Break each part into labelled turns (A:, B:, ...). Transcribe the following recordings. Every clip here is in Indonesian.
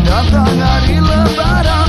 A: Datang hari lebaran.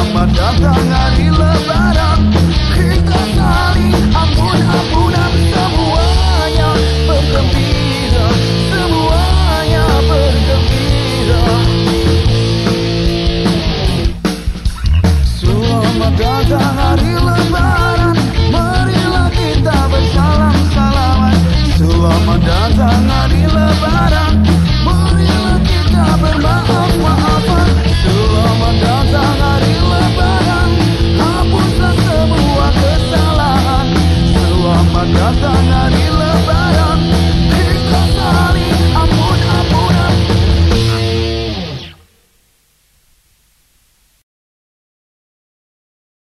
A: Selamat datang hari